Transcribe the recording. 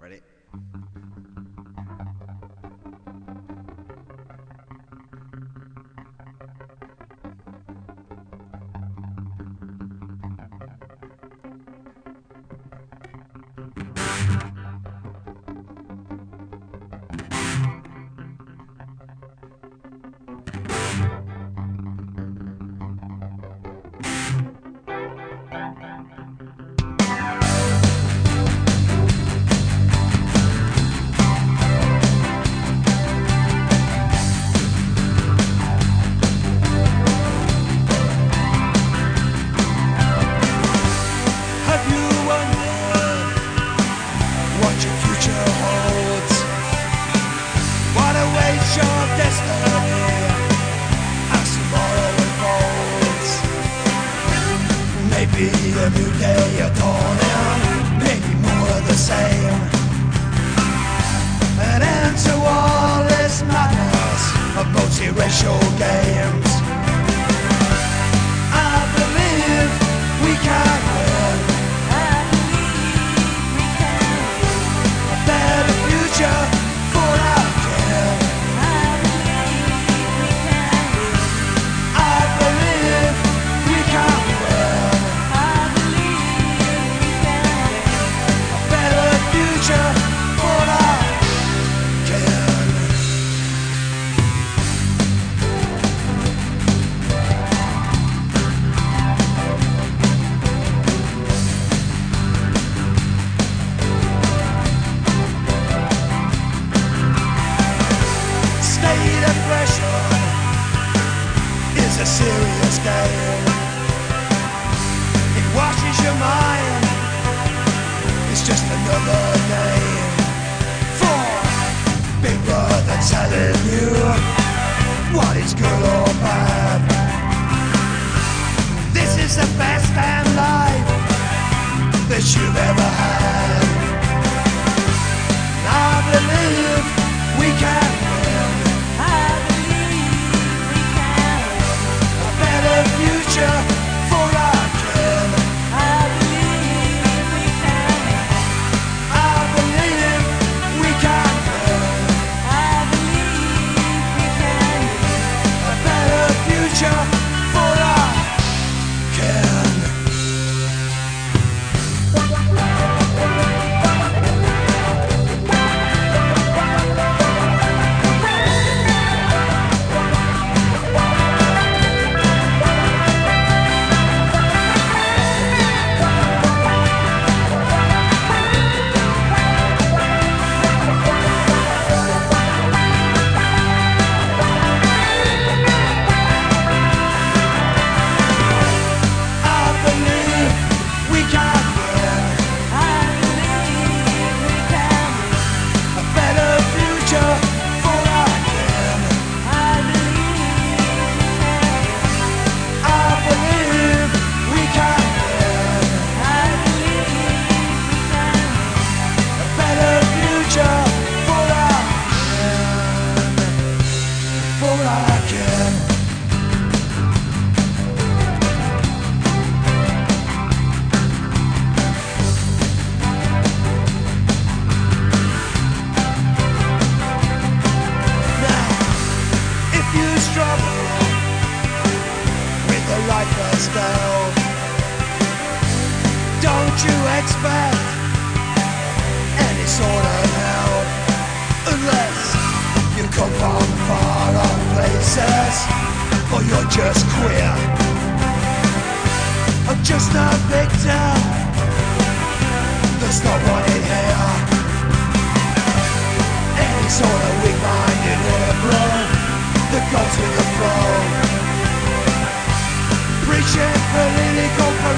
Ready? Maybe a new maybe more the same. An end to all this madness of multiracial games. Is a serious game. It washes your mind. It's just another name for Big Brother telling you what is good or bad. The right style, don't you expect any sort of help unless you come from far off places or you're just queer. I'm just a victim. There's no one Preaching political